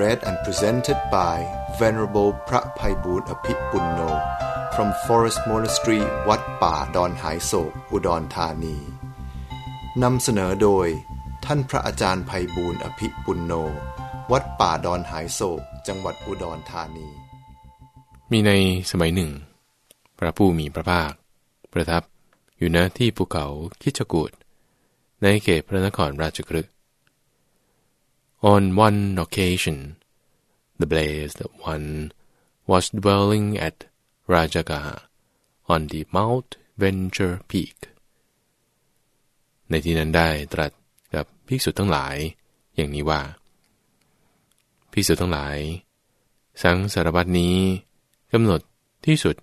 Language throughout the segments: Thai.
read and presented by Venerable พระภัยบูรณ์อภิปุณโน from Forest Monastery วัดป่าดอนหายโศก อุดรธานี นำเสนอโดย ท่านพระอาจารย์ภัยบูรณ์อภิปุณโน วัดป่าดอนหายโศก จังหวัดอุดรธานี มีในสมัยหนึ่ง พระผู้มีพระภาค ประทับอยู่ณที่ภูเขาคิชกูดในเขตพระนครราชกฤห์ On one occasion, the blessed one was dwelling at Rajagaha on the Mount Venture Peak. ในที่นั้นได้ตรัสกับภิกษุทั้งหลาย อย่างนี้ว่า ภิกษุทั้งหลาย สังสารวัตนี้กำหนดที่สุด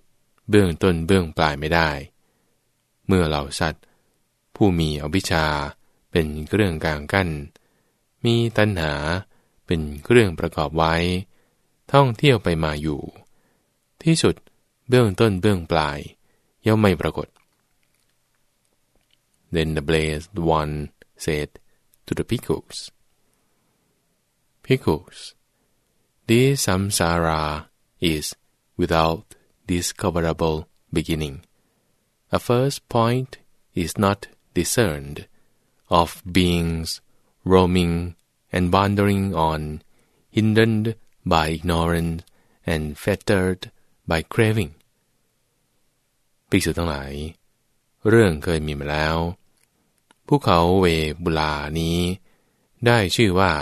เบื้องต้นเบื้องปลายไม่ได้ เมื่อเราสัตว์ ผู้มีอวิชชาเป็นเครื่องกลางกั้น มีตัณหาเป็นเครื่องประกอบไว้ ท่องเที่ยวไปมาอยู่ ที่สุดเบื้องต้นเบื้องปลายย่อมไม่ปรากฏ Then the blessed one said to the pickles, Pickles, this samsara is without discoverable beginning. A first point is not discerned of beings roaming and wandering on, hindered by ignorance and fettered by craving. ภิกษุทั้งหลาย เรื่องเคยมีมาแล้ว ภูเขาเวบุลานี้ ได้ชื่อว่า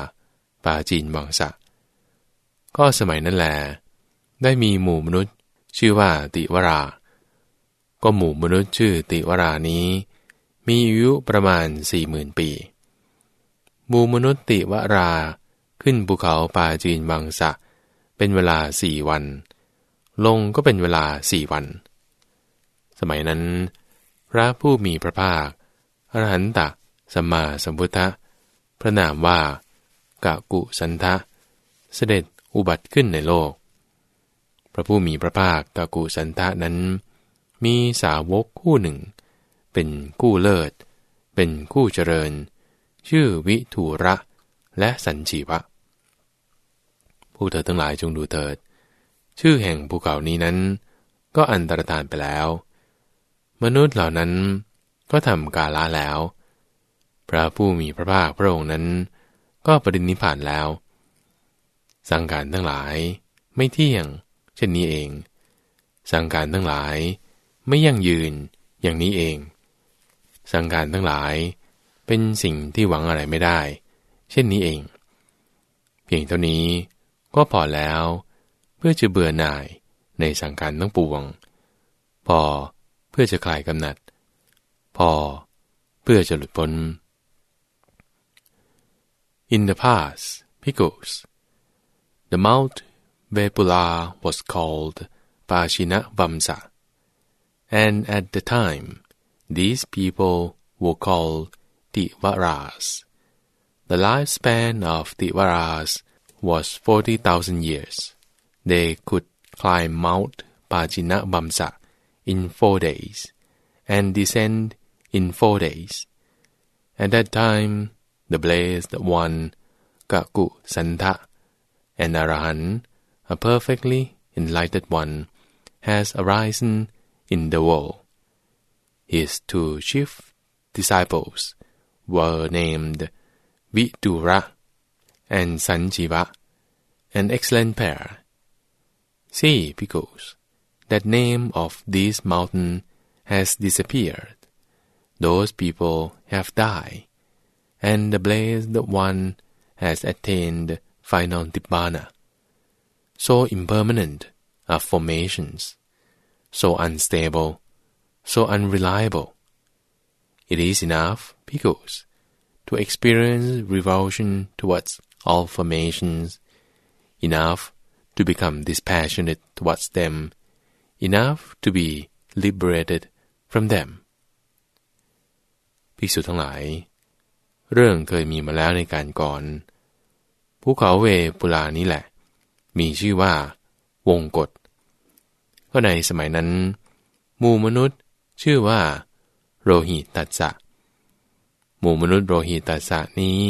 ปาจีนวังสะ ก็สมัยนั้นแล ได้มีหมู่มนุษย์ชื่อว่าติวรา ก็หมู่มนุษย์ชื่อติวรานี้ มีอายุประมาณสี่หมื่นปี หมู่มนุษย์ติวรา ขึ้นภูเขาปาจีนวังสะ เป็นเวลาสี่วัน ลงก็เป็นเวลาสี่วัน สมัยนั้น พระผู้มีพระภาค อรหันตะสัมมาสัมพุทธะพระนามว่ากะกุสันทะ เสด็จอุบัติขึ้นในโลก พระผู้มีพระภาคกะกุสันทะนั้น มีสาวกคู่หนึ่ง เป็นคู่เลิศ เป็นคู่เจริญ ชื่อวิทูระและสันชีวะ ผู้เธอทั้งหลายจงดูเถิด ชื่อแห่งภูเขานี้นั้น ก็อันตรธานไปแล้ว มนุษย์เหล่านั้นก็ทำกาละแล้ว พระผู้มีพระภาคพระองค์นั้น ก็ปรินิพานแล้ว สังการทั้งหลายไม่เที่ยง เช่นนี้เอง สังการทั้งหลายไม่ยั่งยืนอย่างนี้เอง สังการทั้งหลาย เป็นสิ่งที่หวังอะไรไม่ได้ เช่นนี้เอง เพียงเท่านี้ก็พอแล้ว เพื่อจะเบื่อหน่ายในสังการทั้งปวง พอเพื่อจะคลายกำหนัด พอเพื่อจะหลุดพ้น In the past, Picos, the Mount Vepula was called Pashina Vamsa, and at the time, these people were called Tivaras. The lifespan of Tivaras was 40,000 years. They could climb Mount Pajina Vamsa in four days and descend in four days. At that time, the blessed one, Kaku Santa, an Arahan, a perfectly enlightened one, has arisen in the world. His two chief disciples were named Vidura and Sanjiva, an excellent pair. See, because that name of this mountain has disappeared those people have died, and the blessed one has attained final nibbana. So impermanent are formations, so unstable, so unreliable. It is enough, because, to experience revulsion towards all formations, enough to become dispassionate towards them, enough to be liberated from them. ภิกษุทั้งหลาย เรื่องเคยมีมาแล้วในการก่อน ภูเขาเวปุลานี้แหละ มีชื่อว่า วงกฏก็ในสมัยนั้น หมู่มนุษย์ชื่อว่า โรหิตัสสะ หมู่มนุษย์โรหิตัสะนี้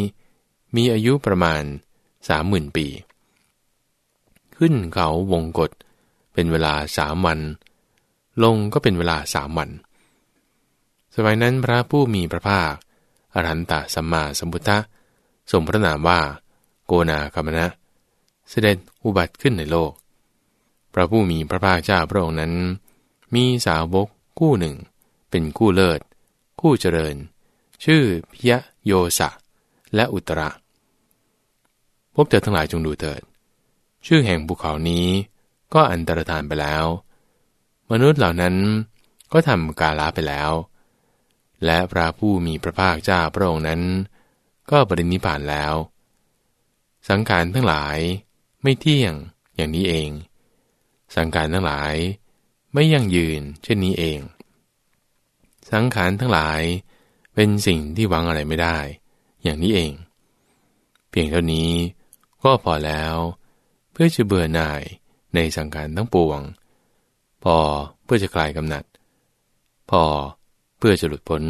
มีอายุประมาณสามหมื่นปี ขึ้นเขาวงกฏเป็นเวลาสามวัน ลงก็เป็นเวลาสามวัน สมัยนั้นพระผู้มีพระภาค อรหันตสัมมาสัมพุทธะสมพระนามว่า โกนาคามณะเสด็จอุบัติขึ้นในโลก พระผู้มีพระภาคเจ้าพระองค์นั้น มีสาวกคู่หนึ่ง เป็นคู่เลิศ คู่เจริญ ชื่อพิยโยสะ และอุตระพบเธอทั้งหลายจงดูเถิด ชื่อแห่งภูเขานี้ก็อันตรธานไปแล้ว มนุษย์เหล่านั้นก็ทำกาลาไปแล้ว และพระผู้มีพระภาคเจ้าพระองค์นั้น ก็ปรินิพานแล้ว สังขารทั้งหลายไม่เที่ยงอย่างนี้เอง สังขารทั้งหลายไม่ยั่งยืนเช่นนี้เอง สังขารทั้งหลาย เป็นสิ่งที่หวังอะไรไม่ได้ อย่างนี้เอง เพียงเท่านี้ก็พอแล้ว เพื่อจะเบื่อหน่ายในสังขารทั้งปวง พอเพื่อจะคลายกำหนัด พอเพื่อจะหลุดพ้น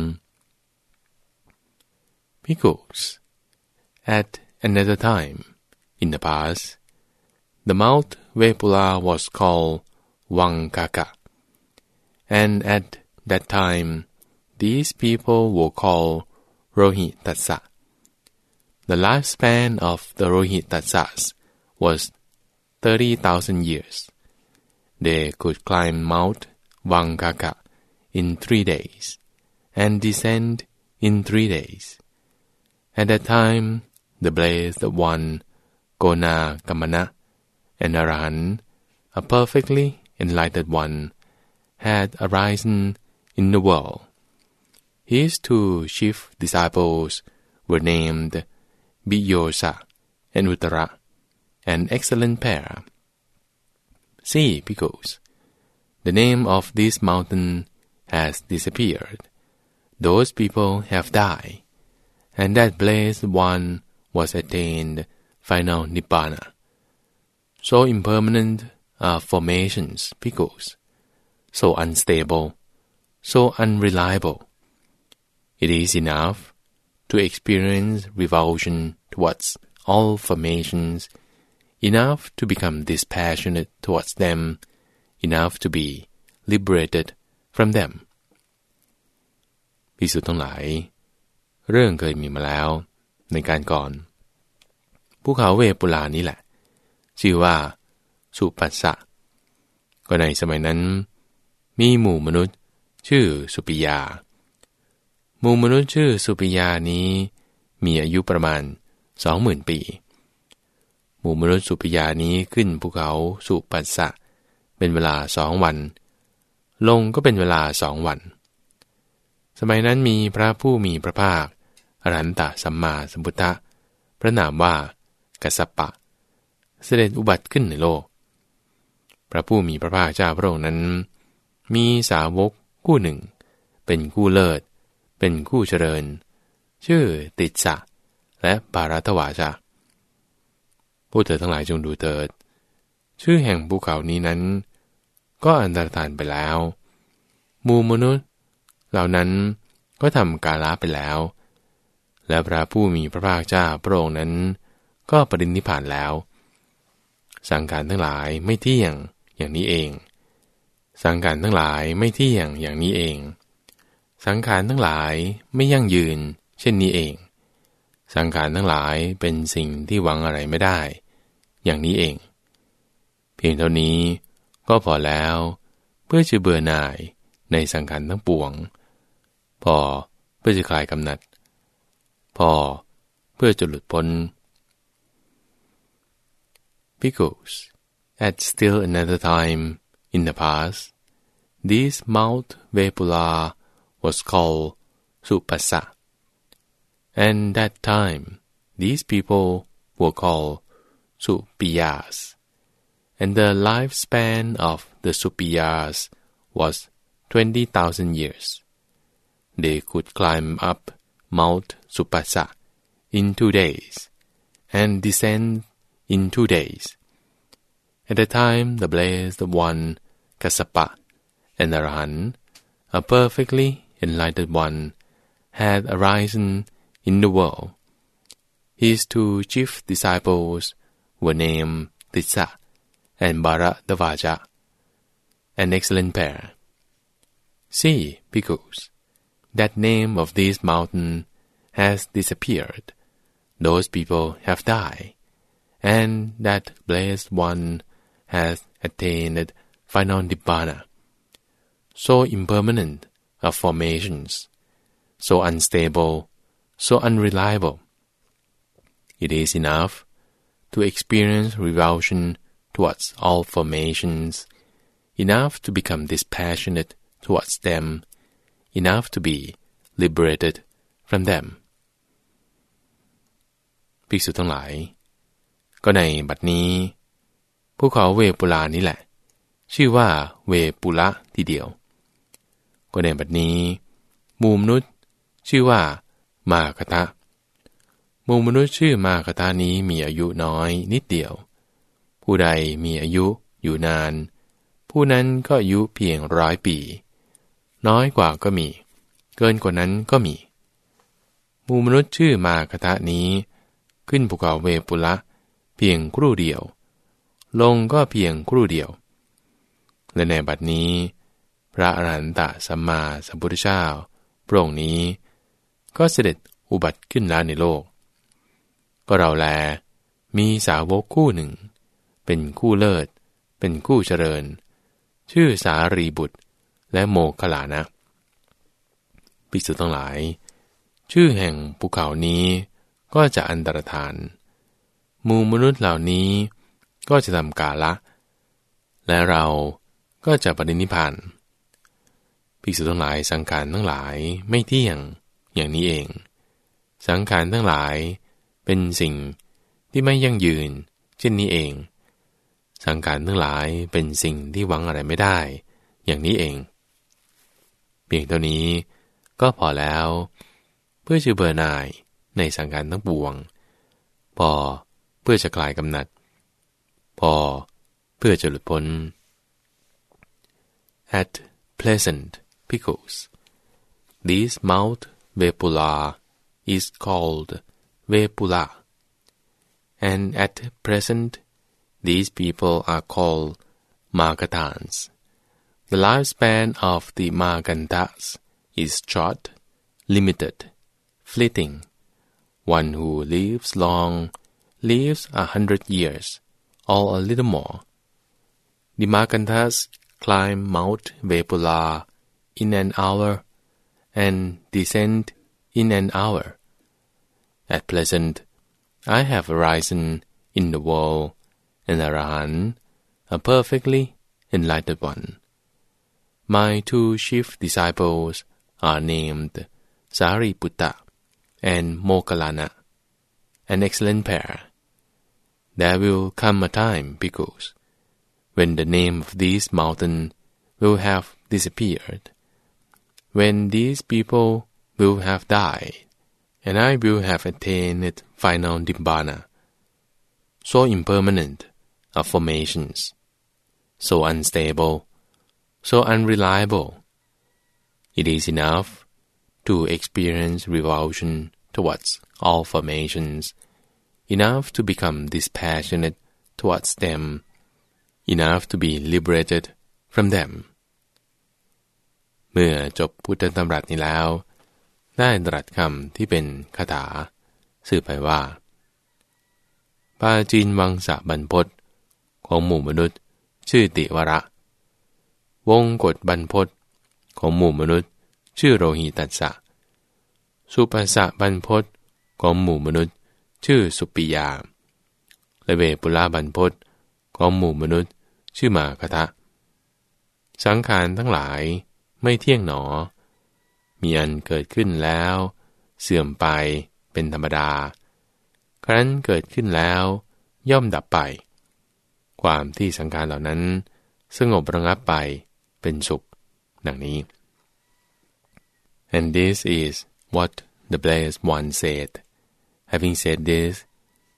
Because at another time in the past the Mount Vepula was called Wangkaka and at that time these people were called Rohitatsa. The lifespan of the Rohitatsas was 30,000 years. They could climb Mount Wangkaka in three days and descend in three days. At that time, the blessed one, Gona Kamana, and Arahan, a perfectly enlightened one, had arisen in the world. His two chief disciples were named Biyosa and Uttara, an excellent pair. See, because the name of this mountain has disappeared. Those people have died, and that blessed one was attained final nibbana. So impermanent are formations, because so unstable, so unreliable. It is enough to experience revulsion towards all formations, enough to become dispassionate towards them, enough to be liberated from them พิสุทั้งหลาย เรื่องเคยมีมาแล้วในการก่อน ภูเขาเวปุลานี้แหละ ชื่อว่า สุปัสสะ ก็ในสมัยนั้น มีหมู่มนุษย์ ชื่อสุปิยา มูมนุษย์ชื่อสุปิยานี้มีอายุประมาณสองหมื่นปีหมู่มนุษย์สุปิยานี้ขึ้นภูเขาสุปัสสะเป็นเวลาสองวัน ลงก็เป็นเวลาสองวัน สมัยนั้นมีพระผู้มีพระภาคอรันตสัมมาสัมพุทธะพระนามว่ากัสปะ เสด็จอุบัติขึ้นในโลก พระผู้มีพระภาคเจ้าพระองค์นั้น มีสาวกคู่หนึ่ง เป็นคู่เลิศ เป็นคู่เจริญ ชื่อติดสะและปารัตวาชาผู้เถิดทั้งหลายจงดูเถิด ชื่อแห่งภูเขานี้นั้น ก็อันตรธานไปแล้วมูมนุษย์ เหล่านั้นก็ทำกาลาไปแล้ว และพระผู้มีพระภาคเจ้าพระองค์นั้น ก็ปรินิพานแล้ว สังขารทั้งหลายไม่เที่ยงอย่างนี้เอง สังขารทั้งหลายไม่เที่ยงอย่างนี้เอง สังขารทั้งหลายไม่ยั่งยืน เช่นนี้เอง สังขารทั้งหลายเป็นสิ่งที่หวังอะไรไม่ได้ อย่างนี้เอง เพียงเท่านี้ก็พอแล้ว เพื่อจะเบื่อหน่ายในสังขารทั้งปวง พอเพื่อจะคลายกำหนัด พอเพื่อจะหลุดพ้น Because at still another time in the past, this Mount Vepula was called Supasa, and that time these people were called Supiyas, and the lifespan of the Supiyas was 20,000 years. They could climb up Mount Supasa in two days and descend in two days. At the time the blessed one Kasapa, and Arahan, a perfectly enlightened one, had arisen in the world. His two chief disciples were named Tissa and Bharadvaja, an excellent pair. See, because that name of this mountain has disappeared, those people have died, and that blessed one has attained final nibbana. So impermanent are formations, so unstable, so unreliable. It is enough to experience revulsion towards all formations, enough to become dispassionate towards them, enough to be liberated from them ภิกษุทั้งหลาย ก็ในบัดนี้ภูเขาเวปุลานี้แหละ ชื่อว่าเวปุละทีเดียว ก็ในบัดนี้มูมนุษย์ชื่อว่ามาคตะมูมนุษย์ชื่อมาคตานี้มีอายุน้อยนิดเดียว ผู้ใดมีอายุอยู่นาน ผู้นั้นก็อายุเพียงร้อยปี น้อยกว่าก็มี เกินกว่านั้นก็มีมูมนุษย์ชื่อมาคตะนี้ ขึ้นภูเขาเวปุละ เพียงครู่เดียว ลงก็เพียงครู่เดียว และในบัดนี้ พระอรหันตสัมมาสัมพุทธเจ้าพระองค์นี้ ก็เสด็จอุบัติขึ้นแล้วในโลก ก็เราแล มีสาวกคู่หนึ่ง เป็นคู่เลิศ เป็นคู่เจริญ ชื่อสารีบุตรและโมคลานะภิกษุทั้งหลาย ชื่อแห่งภูเขานี้ก็จะอันตรธานมูมนุษย์เหล่านี้ก็จะทำกาละ และเราก็จะปรินิพาน ภิกษุทั้งหลายสังขารทั้งหลายไม่เที่ยงอย่างนี้เอง สังขารทั้งหลายเป็นสิ่งที่ไม่ยั่งยืน เช่นนี้เอง สังขารทั้งหลายเป็นสิ่งที่หวังอะไรไม่ได้ อย่างนี้เอง เพียงเท่านี้ก็พอแล้ว เพื่อจะเบื่อหน่ายในสังการทั้งปวง พอเพื่อจะคลายกำหนัด พอเพื่อจะหลุดพ้น at pleasant pickles this mount Vepula is called Vepula and at present these people are called Magatans the lifespan of the Magantas is short limited fleeting. One who lives long lives a hundred years, or a little more. The Makantas climb Mount Vepula in an hour and descend in an hour. At present, I have arisen in the world, and Arahan, a perfectly enlightened one. My two chief disciples are named Sariputta and Mokalana, an excellent pair. There will come a time, because when the name of this mountain will have disappeared, when these people will have died, and I will have attained final nibbana. So impermanent are formations, so unstable, so unreliable. It is enough to experience revulsion towards all formations, enough to become dispassionate towards them, enough to be liberated from them เมื่อจบพุทธธรรมรัตนี้แล้ว ได้ตรัสคำที่เป็นคาถาสื่อไปว่า ปาจินวังสะบรรพศของหมู่มนุษย์ ชื่อติวระ วงกฎบรรพศของหมู่มนุษย์ ชื่อโรหิตัสสะ สุปัสะบรรพศของหมู่มนุษย์ ชื่อสุปิยาและเวปุลาบรรพศของหมู่มนุษย์ ชื่อมาคทะ สังขารทั้งหลาย ไม่เที่ยงหนอ มีอันเกิดขึ้นแล้ว เสื่อมไปเป็นธรรมดา ครั้นเกิดขึ้นแล้ว ย่อมดับไป ความที่สังขารเหล่านั้น สงบระงับไปเป็นสุข ดังนี้ and this is what the blessed one said having said this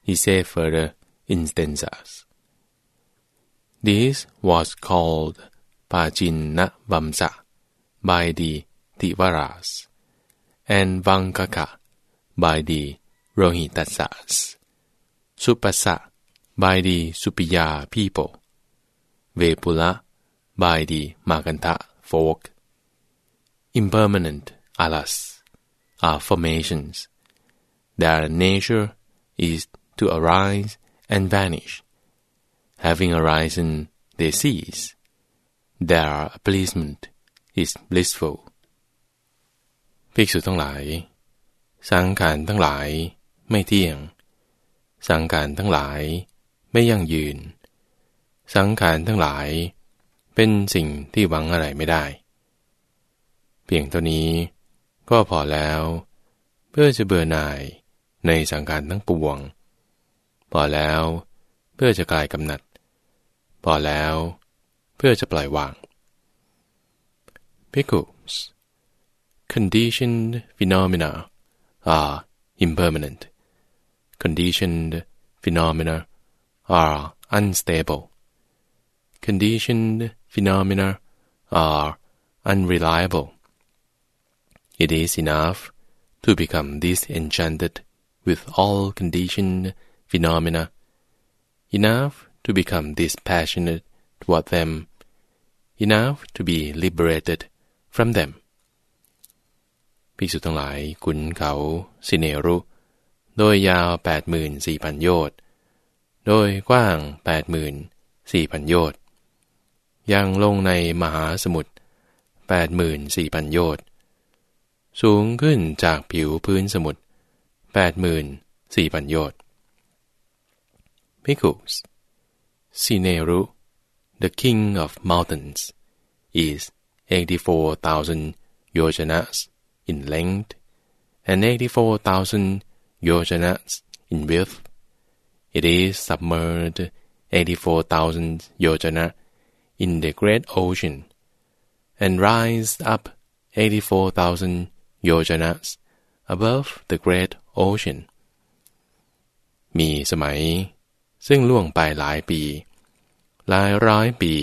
he said further in stanzas this was called Pajinna Vamsa by the Tivaras and Vankaka by the Rohitatsas Supasa by the Supiya people Vepula by the Maganta folk. Impermanent, alas, are formations. Their nature is to arise and vanish. Having arisen, they cease. Their pleasement is blissful. ภิกษุทั้งหลาย สังขารทั้งหลายไม่เที่ยง สังขารทั้งหลายไม่ยั่งยืน สังขารทั้งหลายเป็นสิ่งที่หวังอะไรไม่ได้ เพียงเท่านี้ก็พอแล้ว เพื่อจะเบื่อหน่ายในสังขารทั้งปวง พอแล้วเพื่อจะกลายกำหนัด พอแล้วเพื่อจะปล่อยวาง Pickles conditioned phenomena are impermanent. Conditioned phenomena are unstable. Conditioned phenomena are unreliable. It is enough to become disenchanted with all conditioned phenomena, enough to become dispassionate toward them, enough to be liberated from them. ภิกษุทั้งหลายขุนเขาสิเนรุ โดยยาว 84,000 โยชน์ โดยกว้าง 84,000 โยชน์ยังลงในมหาสมุทร84,000 โยชน์ สูงขึ้นจากผิวพื้นสมุทร84,000 โยชน์ Pickles Sineru the king of mountains is 84,000 yojanas in length and 84,000 yojanas in width. It is submerged 84,000 yojana in the great ocean, and rise up 84,000 yojanas above the great ocean. มีสมัย ซึ่งล่วงไปหลายปี หลายร้อยปี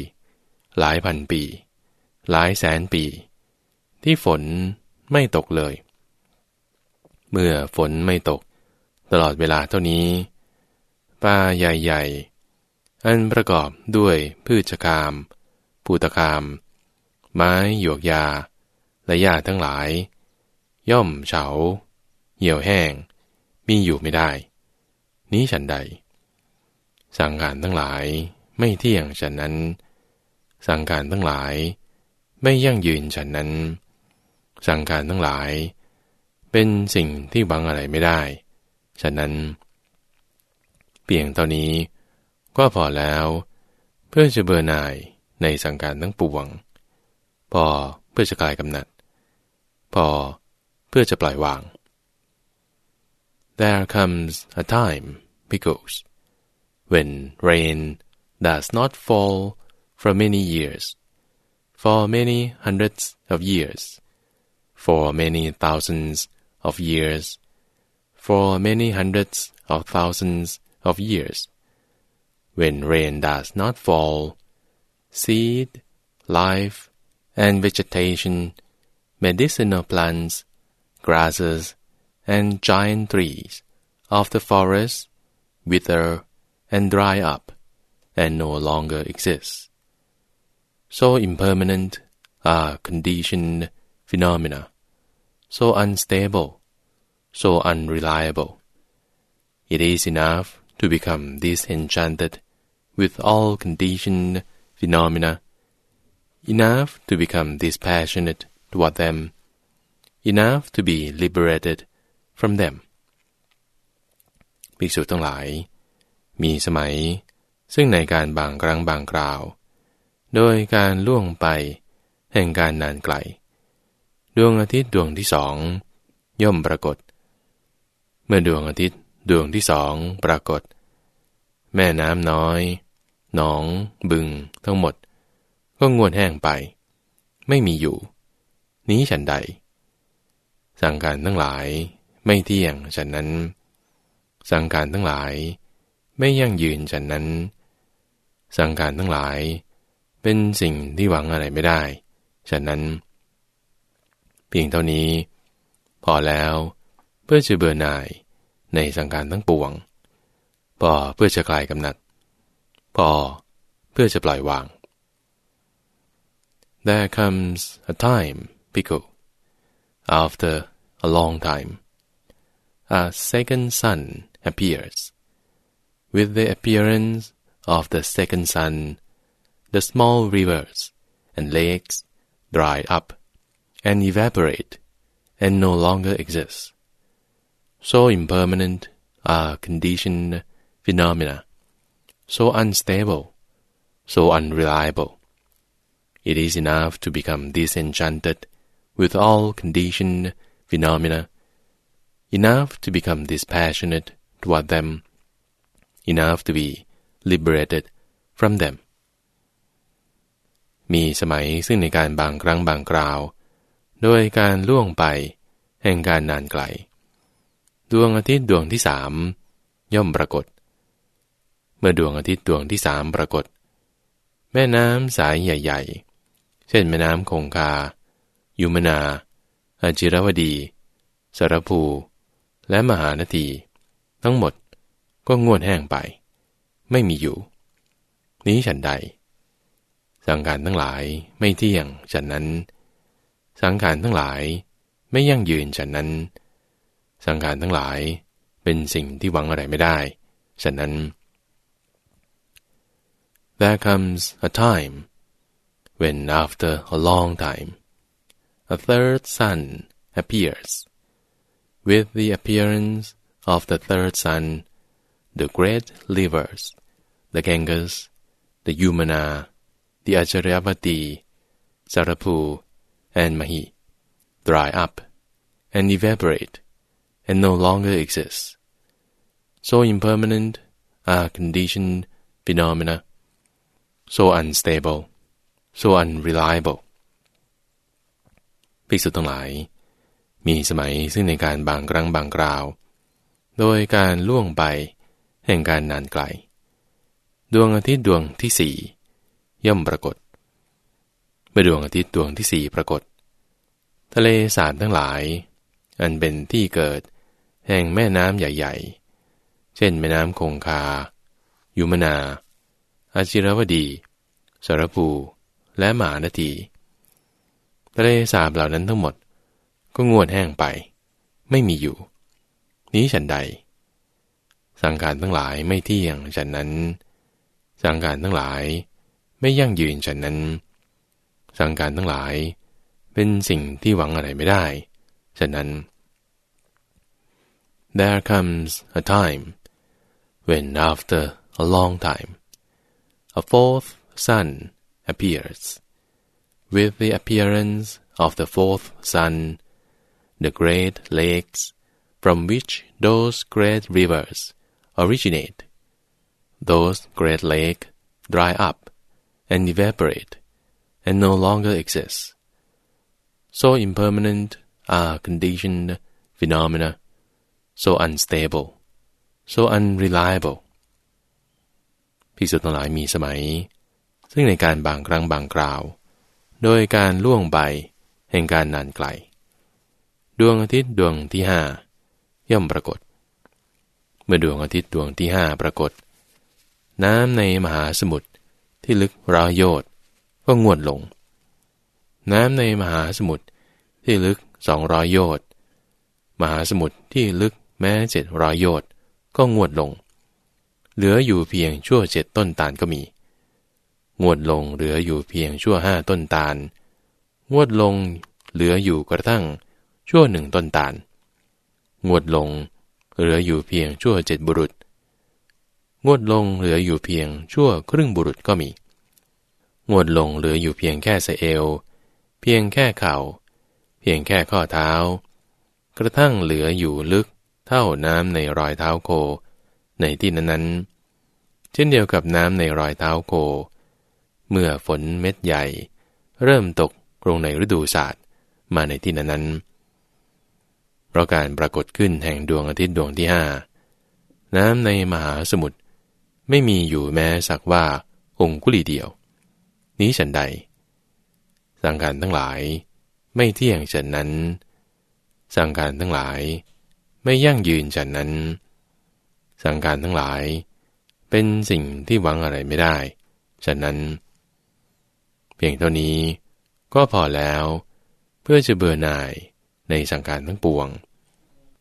หลายพันปี หลายแสนปี ที่ฝนไม่ตกเลย เมื่อฝนไม่ตก ตลอดเวลาเท่านี้ป่าใหญ่ ๆ อันประกอบด้วยพืชกามภูตกามไม้หยวกยา และหญ้าทั้งหลาย ย่อมเฉา เหี่ยวแห้ง มีอยู่ไม่ได้ นี้ฉันใด สังขารทั้งหลายไม่เที่ยงฉันนั้น สังขารทั้งหลาย ไม่ยั่งยืนฉันนั้น สังขารทั้งหลาย เป็นสิ่งที่บังอะไรไม่ได้ฉะนั้น เพียงเท่านี้ก็พอแล้ว เพื่อจะเบื่อหน่ายในสังการทั้งปวง พอเพื่อจะกลายกำหนัด พอเพื่อจะปล่อยวาง There comes a time, because when rain does not fall for many years, for many hundreds of years, for many thousands of years, for many hundreds of thousands of years, when rain does not fall, seed, life, and vegetation, medicinal plants, grasses, and giant trees of the forest wither and dry up and no longer exist So impermanent are conditioned phenomena, so unstable, so unreliable. It is enough to become disenchanted with all conditioned phenomena, enough to become dispassionate toward them, enough to be liberated from them. ภิกษุทั้งหลาย มีสมัย ซึ่งในการบางครั้งบางคราว โดยการล่วงไป แห่งการนานไกล ดวงอาทิตย์ดวงที่สอง ย่อมปรากฏ เมื่อดวงอาทิตย์ดวงที่สองปรากฏ แม่น้ำน้อย หนอง บึง ทั้งหมด ก็งวดแห้งไป ไม่มีอยู่ นี้ฉันใด สังการทั้งหลายไม่เที่ยงฉันนั้น สังการทั้งหลาย ไม่ยั่งยืนฉันนั้น สังการทั้งหลาย เป็นสิ่งที่หวังอะไรไม่ได้ฉันนั้น เพียงเท่านี้ พอแล้วเพื่อจะเบื่อหน่ายในสังการทั้งปวง พอเพื่อจะคลายกำหนัด พอเพื่อจะปล่อยวาง There comes a time, Bhikkhu, after a long time, a second sun appears. With the appearance of the second sun, the small rivers and lakes dry up and evaporate and no longer exist. So impermanent are conditioned phenomena, so unstable, so unreliable. It is enough to become disenchanted with all conditioned phenomena, enough to become dispassionate toward them, enough to be liberated from them. มีสมัยซึ่งในการบางครั้งบางคราว โดยการล่วงไปแห่งการนานไกล ดวงอาทิตย์ดวงที่สามย่อมปรากฏ เมื่อดวงอาทิตย์ดวงที่สามปรากฏ แม่น้ำสายใหญ่ ๆ เช่นแม่น้ำคงคา ยุมนาอาจิรวดีสารภู และมหานาทีทั้งหมดก็งวดแห้งไป ไม่มีอยู่ นี้ฉันใด สังการทั้งหลายไม่เที่ยงฉันนั้น สังการทั้งหลายไม่ยั่งยืนฉันนั้น สังการทั้งหลายเป็นสิ่งที่หวังอะไรไม่ได้ฉันนั้น there comes a time when, after a long time, a third sun appears. With the appearance of the third sun, the great rivers, the Ganges, the Yamuna, the Acharyavati, Sarapu, and Mahi, dry up and evaporate and no longer exist. So impermanent are conditioned phenomena so unstable so unreliable ภิกษุทั้งหลาย มีสมัยซึ่งในการบางครั้งบางคราว โดยการล่วงไปแห่งการนานไกล ดวงอาทิตย์ดวงที่สี่ ย่อมปรากฏเมื่อดวงอาทิตย์ดวงที่สี่ปรากฏ ทะเลสาบทั้งหลาย อันเป็นที่เกิด แห่งแม่น้ำใหญ่ ๆ เช่น แม่น้ำคงคา ยุมนา อาจิรวดีสารภู และหมานาที ทะเลสาบเหล่านั้นทั้งหมด ก็งวดแห้งไป ไม่มีอยู่ นี้ฉันใด สังการทั้งหลายไม่เที่ยงฉันนั้น สังการทั้งหลาย ไม่ยั่งยืนฉันนั้น สังการทั้งหลาย เป็นสิ่งที่หวังอะไรไม่ได้ฉะนั้น There comes a time when after a long time a fourth sun appears. With the appearance of the fourth sun, the great lakes from which those great rivers originate, those great lakes dry up and evaporate and no longer exist. So impermanent are conditioned phenomena, so unstable, so unreliable ภิกษุทั้งหลายมีสมัย ซึ่งในการบางครั้งบางคราว โดยการล่วงไปแห่งการนานไกล ดวงอาทิตย์ดวงที่ห้าย่อมปรากฏ เมื่อดวงอาทิตย์ดวงที่ห้าปรากฏ น้ำในมหาสมุทร ที่ลึกร้อยโยต์ก็งวดลง น้ำในมหาสมุทรที่ลึกสองร้อยโยต์มหาสมุทรที่ลึกแม้เจ็ดร้อยโยต์ก็งวดลง เหลืออยู่เพียงชั่วเจ็ดต้นตาลก็มี งวดลงเหลืออยู่เพียงชั่วห้าต้นตาล งวดลงเหลืออยู่กระทั่งชั่วหนึ่งต้นตาล งวดลงเหลืออยู่เพียงชั่วเจ็ดบุรุษ งวดลงเหลืออยู่เพียงชั่วครึ่งบุรุษก็มี งวดลงเหลืออยู่เพียงแค่เสเอว เพียงแค่เข่า เพียงแค่ข้อเท้า กระทั่งเหลืออยู่ลึกเท่าน้ำในรอยเท้าโค ในที่นั้นเช่นเดียวกับน้ำในรอยเท้าโค เมื่อฝนเม็ดใหญ่ เริ่มตกลงในฤดูศาสตร์มาในที่นั้นเพราะการปรากฏขึ้นแห่งดวงอาทิตย์ดวงที่ห้าน้ำในมหาสมุทร ไม่มีอยู่แม้สักว่าองคุลีเดียว นี้ฉันใด สังการทั้งหลายไม่เที่ยงฉันนั้น สังการทั้งหลายไม่ยั่งยืนฉันนั้น สังการทั้งหลาย เป็นสิ่งที่หวังอะไรไม่ได้ฉะนั้น เพียงเท่านี้ก็พอแล้วเพื่อจะเบื่อหน่ายในสังการทั้งปวง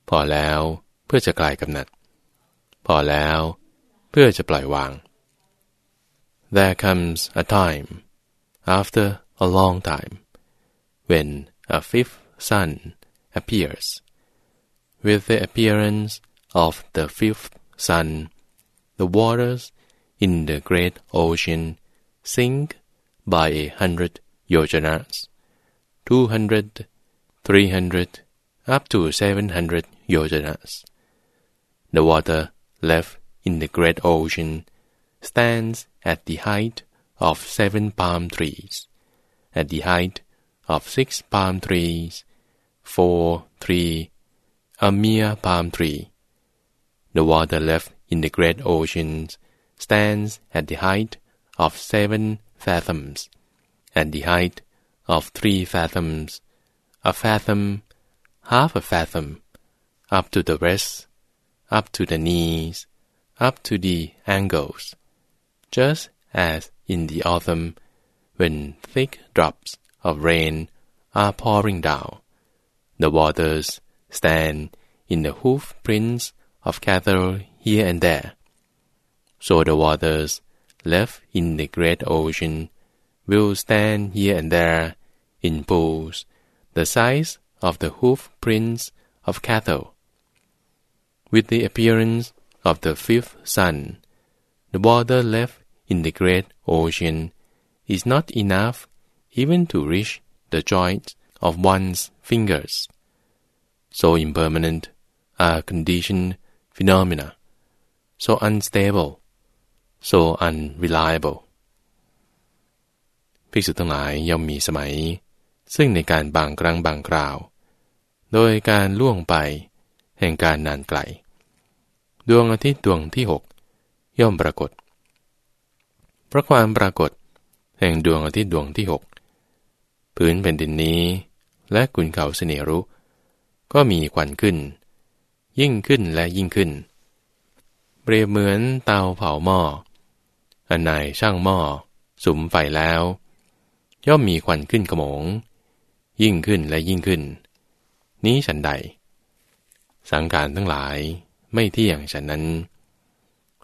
พอแล้วเพื่อจะกลายกำหนัด พอแล้วเพื่อจะปล่อยวาง There comes a time after a long time when a fifth sun appears with the appearance of the fifth sun the waters in the great ocean sink by a hundred yojanas 200, 300, up to 700 yojanas. The water left in the great ocean stands at the height of seven palm trees, at the height of six palm trees, four, three, a mere palm tree. The water left in the great ocean stands at the height of seven fathoms, at the height of three fathoms, a fathom, half a fathom, up to the wrist, up to the knees, up to the ankles, just as in the autumn, when thick drops of rain are pouring down, the waters stand in the hoof prints of cattle here and there. So the waters left in the great ocean will stand here and there in pools the size of the hoof prints of cattle. With the appearance of the fifth sun, the water left in the great ocean is not enough even to reach the joints of one's fingers. So impermanent are conditioned phenomena, so unstable, so unreliable. ภิกษุทั้งหลายย่อมมีสมัย ซึ่งในการบางครั้งบางคราว โดยการล่วงไป แห่งการนานไกล ดวงอาทิตย์ดวงที่หกย่อมปรากฏ เพราะความปรากฏ แห่งดวงอาทิตย์ดวงที่หกพื้นแผ่นดินนี้ และกุนเขาเสนรุก็มีควันขึ้น ยิ่งขึ้นและยิ่งขึ้น เปรียบเหมือนเตาเผาหม้ออันไหนช่างหม้อสุมไฟแล้ว ย่อมมีควันขึ้นขโมง ยิ่งขึ้นและยิ่งขึ้น นี้ฉันใด สังการทั้งหลาย ไม่เที่ยงฉันนั้น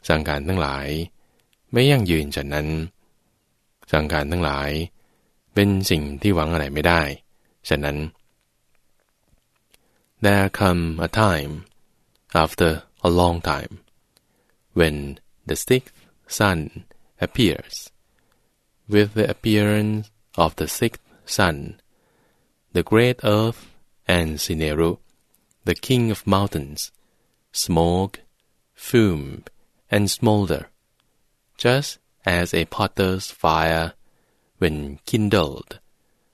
สังการทั้งหลาย ไม่ยั่งยืนฉันนั้น สังการทั้งหลาย เป็นสิ่งที่หวังอะไรไม่ได้ฉะนั้น There come a time after a long time when the sixth sun appears with the appearance of the sixth sun, the great earth and Sineru, the king of mountains, smoke, fume, and smolder, just as a potter's fire, when kindled,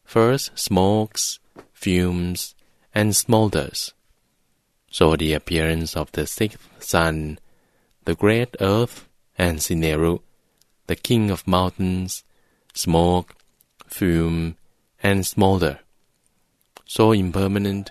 first smokes, fumes, and smolders. So the appearance of the sixth sun, the great earth and Sineru, the king of mountains, smoke, fume, and smolder. So impermanent